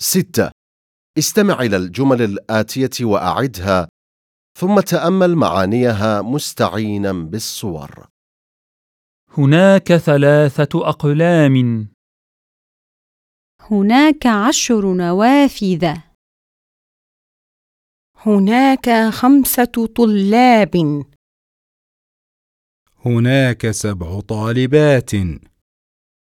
ستة. استمع إلى الجمل الآتية وأعدها ثم تأمل معانيها مستعينا بالصور. هناك ثلاثة أقلام. هناك عشر نوافذ. هناك خمسة طلاب. هناك سبع طالبات.